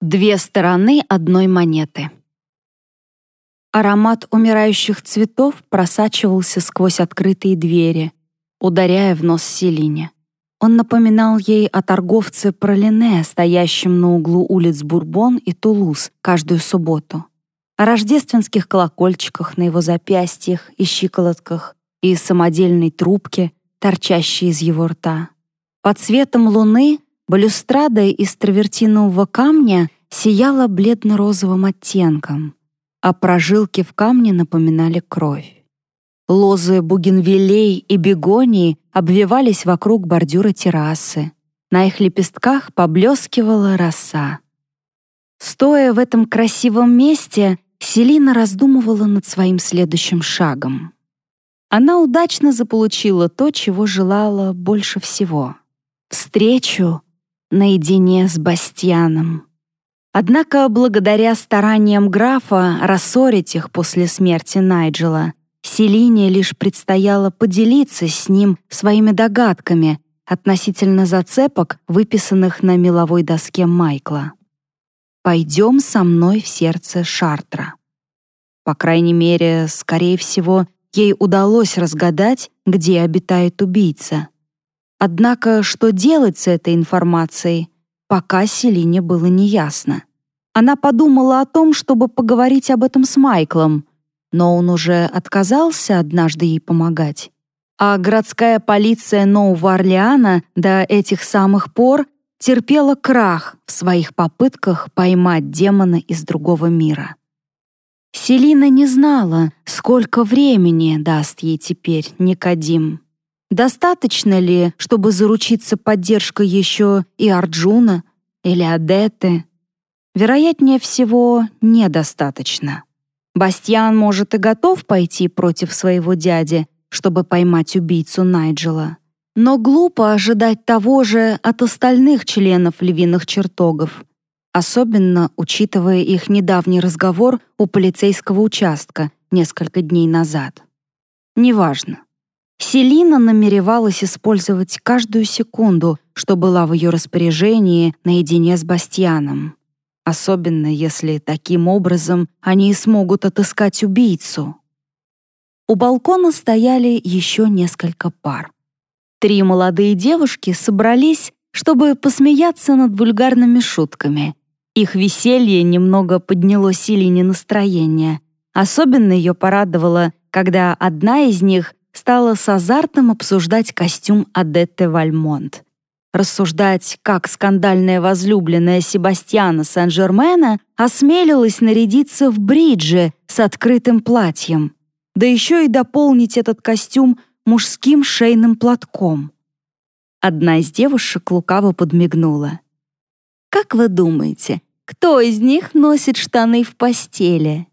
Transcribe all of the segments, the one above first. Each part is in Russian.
Две стороны одной монеты. Аромат умирающих цветов просачивался сквозь открытые двери, ударяя в нос Селине. Он напоминал ей о торговце Пролине, стоящем на углу улиц Бурбон и Тулуз каждую субботу, о рождественских колокольчиках на его запястьях и щиколотках и самодельной трубке, торчащей из его рта. Под светом луны Балюстрада из травертинового камня сияла бледно-розовым оттенком, а прожилки в камне напоминали кровь. Лозы бугенвилей и бегонии обвивались вокруг бордюра террасы. На их лепестках поблескивала роса. Стоя в этом красивом месте, Селина раздумывала над своим следующим шагом. Она удачно заполучила то, чего желала больше всего — встречу наедине с Бастьяном. Однако, благодаря стараниям графа рассорить их после смерти Найджела, Селине лишь предстояло поделиться с ним своими догадками относительно зацепок, выписанных на меловой доске Майкла. «Пойдем со мной в сердце Шартра». По крайней мере, скорее всего, ей удалось разгадать, где обитает убийца — Однако, что делать с этой информацией, пока Селине было неясно. Она подумала о том, чтобы поговорить об этом с Майклом, но он уже отказался однажды ей помогать. А городская полиция Нового Орлеана до этих самых пор терпела крах в своих попытках поймать демона из другого мира. Селина не знала, сколько времени даст ей теперь Никодим. Достаточно ли, чтобы заручиться поддержкой еще и Арджуна или Адетты? Вероятнее всего, недостаточно. Бастьян, может, и готов пойти против своего дяди, чтобы поймать убийцу Найджела. Но глупо ожидать того же от остальных членов львиных чертогов, особенно учитывая их недавний разговор у полицейского участка несколько дней назад. Неважно. Селина намеревалась использовать каждую секунду, что была в ее распоряжении наедине с Бастьяном. Особенно если таким образом они смогут отыскать убийцу. У балкона стояли еще несколько пар. Три молодые девушки собрались, чтобы посмеяться над вульгарными шутками. Их веселье немного подняло Селине настроение. Особенно ее порадовало, когда одна из них стала с азартом обсуждать костюм Адетты Вальмонт. Рассуждать, как скандальная возлюбленная Себастьяна Сен-Жермена осмелилась нарядиться в бридже с открытым платьем, да еще и дополнить этот костюм мужским шейным платком. Одна из девушек лукаво подмигнула. «Как вы думаете, кто из них носит штаны в постели?»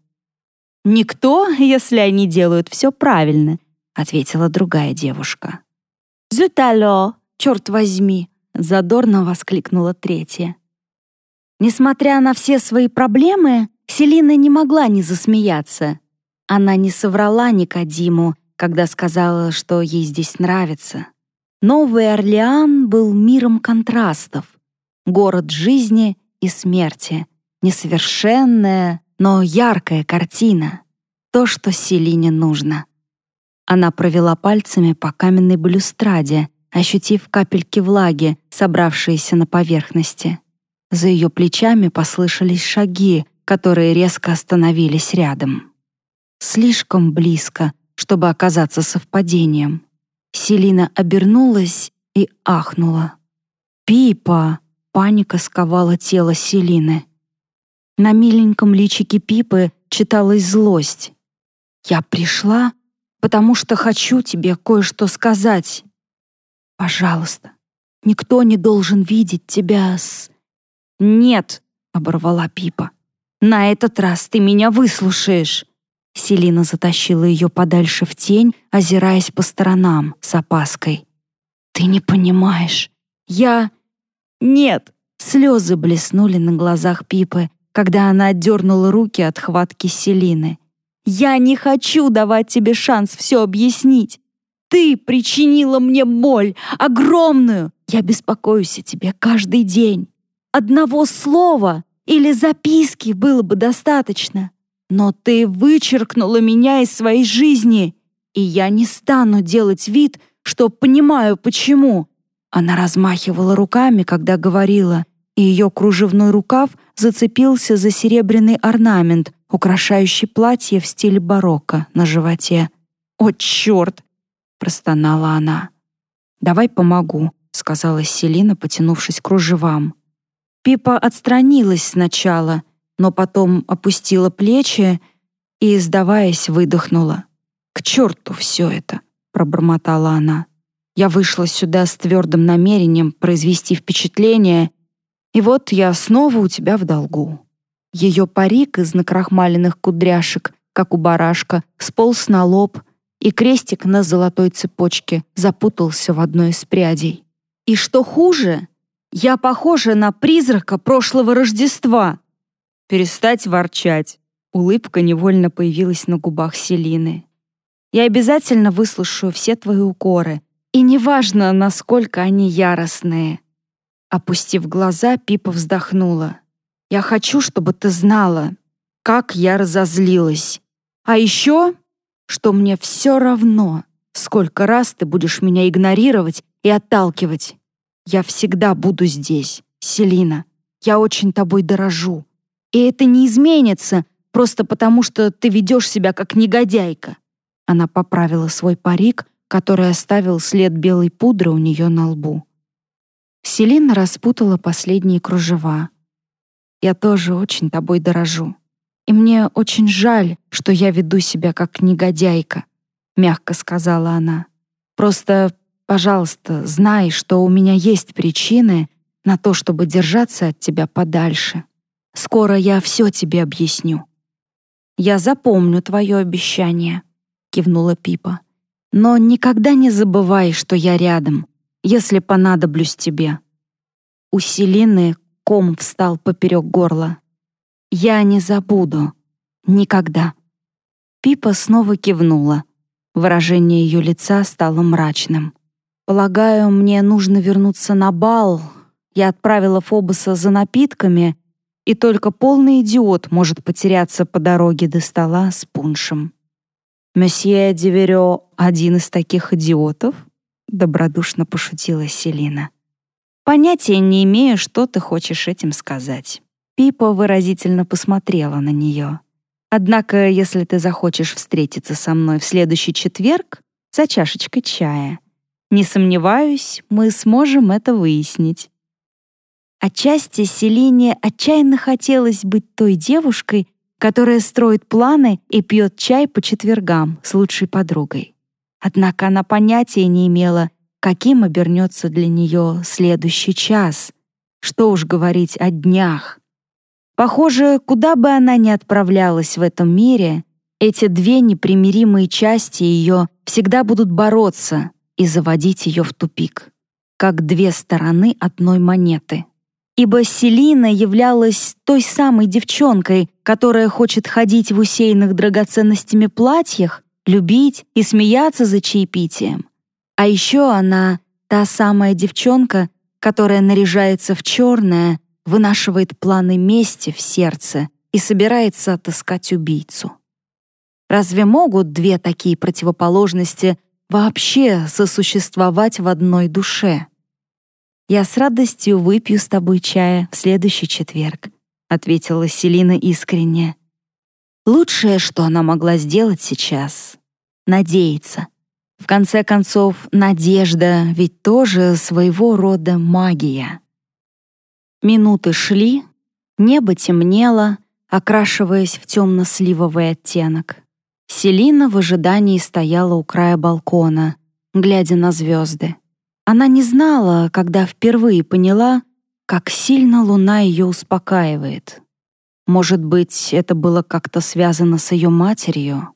«Никто, если они делают все правильно», ответила другая девушка. «Зютало, черт возьми!» — задорно воскликнула третья. Несмотря на все свои проблемы, Селина не могла не засмеяться. Она не соврала Никодиму, когда сказала, что ей здесь нравится. Новый Орлеан был миром контрастов, город жизни и смерти, несовершенная, но яркая картина, то, что Селине нужно. Она провела пальцами по каменной балюстраде, ощутив капельки влаги, собравшиеся на поверхности. За ее плечами послышались шаги, которые резко остановились рядом. Слишком близко, чтобы оказаться совпадением. Селина обернулась и ахнула. «Пипа!» — паника сковала тело Селины. На миленьком личике Пипы читалась злость. «Я пришла, потому что хочу тебе кое-что сказать. Пожалуйста, никто не должен видеть тебя с... Нет, оборвала Пипа. На этот раз ты меня выслушаешь. Селина затащила ее подальше в тень, озираясь по сторонам с опаской. «Ты не понимаешь. Я...» «Нет!» Слезы блеснули на глазах Пипы, когда она отдернула руки от хватки Селины. Я не хочу давать тебе шанс все объяснить. Ты причинила мне боль, огромную. Я беспокоюсь о тебе каждый день. Одного слова, или записки было бы достаточно. Но ты вычеркнула меня из своей жизни, и я не стану делать вид, что понимаю, почему». Она размахивала руками, когда говорила, и ее кружевной рукав зацепился за серебряный орнамент, украшающий платье в стиле барокко на животе. «О, черт!» — простонала она. «Давай помогу», — сказала Селина, потянувшись к кружевам. Пипа отстранилась сначала, но потом опустила плечи и, сдаваясь, выдохнула. «К черту все это!» — пробормотала она. «Я вышла сюда с твердым намерением произвести впечатление, и вот я снова у тебя в долгу». Ее парик из накрахмаленных кудряшек, как у барашка, сполз на лоб, и крестик на золотой цепочке запутался в одной из прядей. И что хуже, я похожа на призрака прошлого Рождества. Перестать ворчать. Улыбка невольно появилась на губах Селины. Я обязательно выслушаю все твои укоры, и неважно, насколько они яростные. Опустив глаза, Пипа вздохнула. Я хочу, чтобы ты знала, как я разозлилась. А еще, что мне все равно, сколько раз ты будешь меня игнорировать и отталкивать. Я всегда буду здесь, Селина. Я очень тобой дорожу. И это не изменится, просто потому что ты ведешь себя как негодяйка». Она поправила свой парик, который оставил след белой пудры у нее на лбу. Селина распутала последние кружева. «Я тоже очень тобой дорожу. И мне очень жаль, что я веду себя как негодяйка», — мягко сказала она. «Просто Пожалуйста, знай, что у меня есть причины на то, чтобы держаться от тебя подальше. Скоро я все тебе объясню». «Я запомню твое обещание», — кивнула Пипа. «Но никогда не забывай, что я рядом, если понадоблюсь тебе». У Селины ком встал поперек горла. «Я не забуду. Никогда». Пипа снова кивнула. Выражение ее лица стало мрачным. Полагаю, мне нужно вернуться на бал. Я отправила Фобоса за напитками, и только полный идиот может потеряться по дороге до стола с пуншем. «Месье Диверё — один из таких идиотов?» — добродушно пошутила Селина. «Понятия не имею, что ты хочешь этим сказать». Пипа выразительно посмотрела на нее. «Однако, если ты захочешь встретиться со мной в следующий четверг за чашечкой чая, не сомневаюсь, мы сможем это выяснить. Отчасти Селине отчаянно хотелось быть той девушкой, которая строит планы и пьет чай по четвергам с лучшей подругой. Однако она понятия не имела, каким обернется для нее следующий час. Что уж говорить о днях. Похоже, куда бы она ни отправлялась в этом мире, эти две непримиримые части ее всегда будут бороться, и заводить ее в тупик, как две стороны одной монеты. Ибо Селина являлась той самой девчонкой, которая хочет ходить в усеянных драгоценностями платьях, любить и смеяться за чаепитием. А еще она та самая девчонка, которая наряжается в черное, вынашивает планы мести в сердце и собирается отыскать убийцу. Разве могут две такие противоположности вообще сосуществовать в одной душе. «Я с радостью выпью с тобой чая в следующий четверг», — ответила Селина искренне. Лучшее, что она могла сделать сейчас — надеяться. В конце концов, надежда ведь тоже своего рода магия. Минуты шли, небо темнело, окрашиваясь в темно-сливовый оттенок. Селина в ожидании стояла у края балкона, глядя на звезды. Она не знала, когда впервые поняла, как сильно луна ее успокаивает. Может быть, это было как-то связано с ее матерью?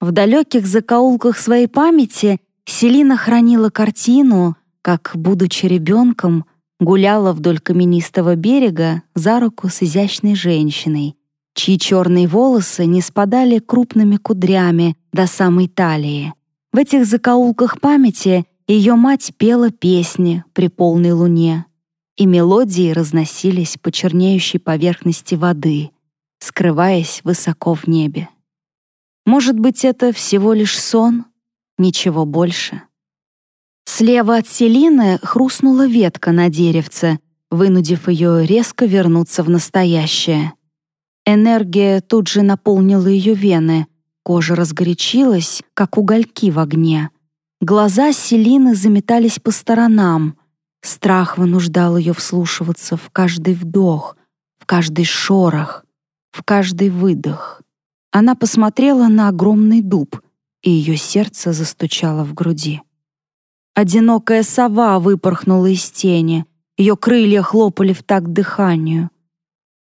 В далеких закоулках своей памяти Селина хранила картину, как, будучи ребенком, гуляла вдоль каменистого берега за руку с изящной женщиной, чьи черные волосы не спадали крупными кудрями до самой талии. В этих закоулках памяти ее мать пела песни при полной луне. И мелодии разносились по чернеющей поверхности воды, скрываясь высоко в небе. Может быть, это всего лишь сон? Ничего больше. Слева от Селины хрустнула ветка на деревце, вынудив ее резко вернуться в настоящее. Энергия тут же наполнила ее вены, кожа разгорячилась, как угольки в огне. Глаза Селины заметались по сторонам. Страх вынуждал ее вслушиваться в каждый вдох, в каждый шорох, в каждый выдох. Она посмотрела на огромный дуб, и ее сердце застучало в груди. Одинокая сова выпорхнула из тени, ее крылья хлопали в такт дыханию.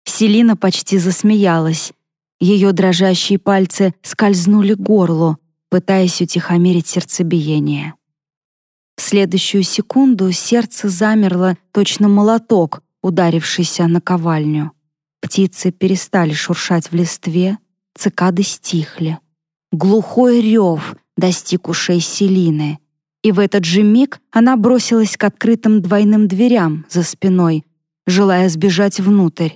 Селина почти засмеялась. Ее дрожащие пальцы скользнули к горлу, пытаясь утихомирить сердцебиение. В следующую секунду сердце замерло, точно молоток, ударившийся на ковальню. Птицы перестали шуршать в листве, цикады стихли. Глухой рев достиг ушей Селины, и в этот же миг она бросилась к открытым двойным дверям за спиной, желая сбежать внутрь.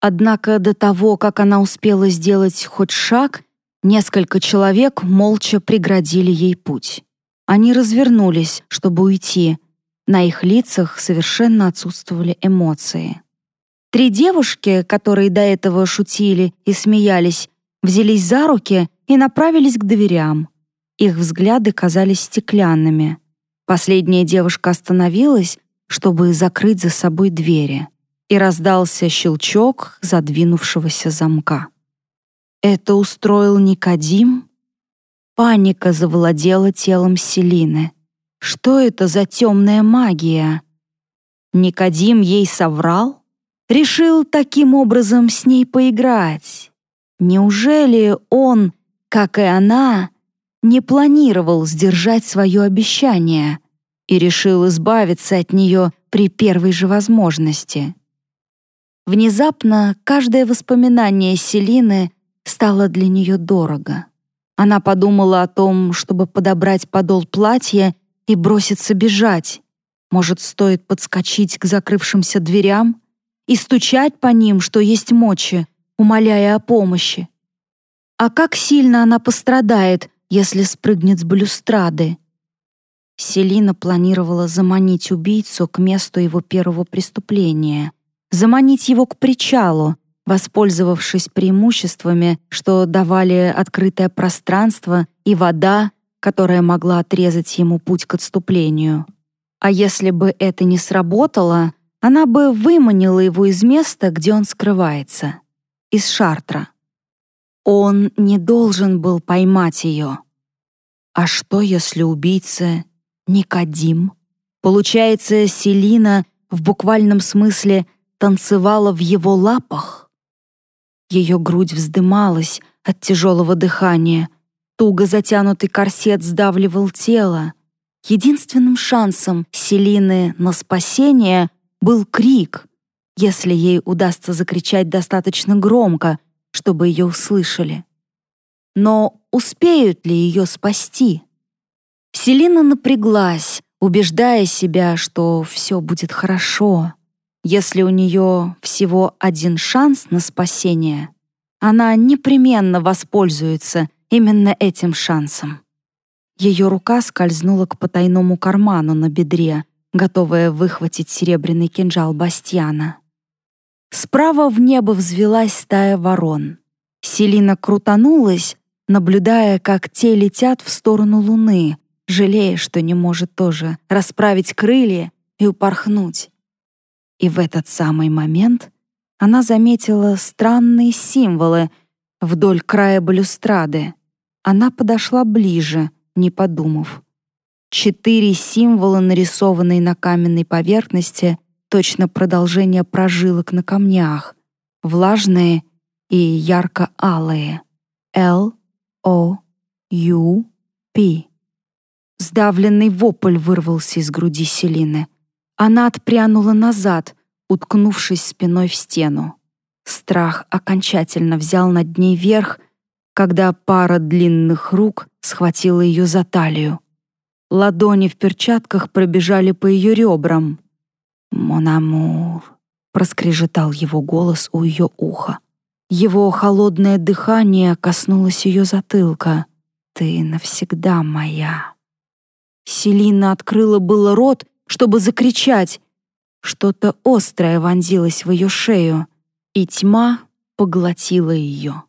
Однако до того, как она успела сделать хоть шаг, несколько человек молча преградили ей путь. Они развернулись, чтобы уйти. На их лицах совершенно отсутствовали эмоции. Три девушки, которые до этого шутили и смеялись, взялись за руки и направились к дверям. Их взгляды казались стеклянными. Последняя девушка остановилась, чтобы закрыть за собой двери, и раздался щелчок задвинувшегося замка. Это устроил Никодим? Паника завладела телом Селины. Что это за темная магия? Никодим ей соврал? решил таким образом с ней поиграть. Неужели он, как и она, не планировал сдержать свое обещание и решил избавиться от нее при первой же возможности? Внезапно каждое воспоминание Селины стало для нее дорого. Она подумала о том, чтобы подобрать подол платья и броситься бежать. Может, стоит подскочить к закрывшимся дверям — и стучать по ним, что есть мочи, умоляя о помощи. А как сильно она пострадает, если спрыгнет с балюстрады? Селина планировала заманить убийцу к месту его первого преступления, заманить его к причалу, воспользовавшись преимуществами, что давали открытое пространство и вода, которая могла отрезать ему путь к отступлению. А если бы это не сработало, она бы выманила его из места, где он скрывается, из Шартра. Он не должен был поймать ее. А что, если убийца Никодим? Получается, Селина в буквальном смысле танцевала в его лапах? Ее грудь вздымалась от тяжелого дыхания, туго затянутый корсет сдавливал тело. Единственным шансом Селины на спасение был крик, если ей удастся закричать достаточно громко, чтобы ее услышали. Но успеют ли ее спасти? Селина напряглась, убеждая себя, что все будет хорошо. Если у нее всего один шанс на спасение, она непременно воспользуется именно этим шансом. Ее рука скользнула к потайному карману на бедре, готовая выхватить серебряный кинжал Бастьяна. Справа в небо взвелась стая ворон. Селина крутанулась, наблюдая, как те летят в сторону луны, жалея, что не может тоже расправить крылья и упорхнуть. И в этот самый момент она заметила странные символы вдоль края балюстрады. Она подошла ближе, не подумав. Четыре символа, нарисованные на каменной поверхности, точно продолжение прожилок на камнях, влажные и ярко-алые. Л, О, Ю, П. Сдавленный вопль вырвался из груди Селины. Она отпрянула назад, уткнувшись спиной в стену. Страх окончательно взял над ней верх, когда пара длинных рук схватила ее за талию. Ладони в перчатках пробежали по ее ребрам. «Монамур», — проскрежетал его голос у ее уха. Его холодное дыхание коснулось ее затылка. «Ты навсегда моя». Селина открыла было рот, чтобы закричать. Что-то острое вонзилось в ее шею, и тьма поглотила ее.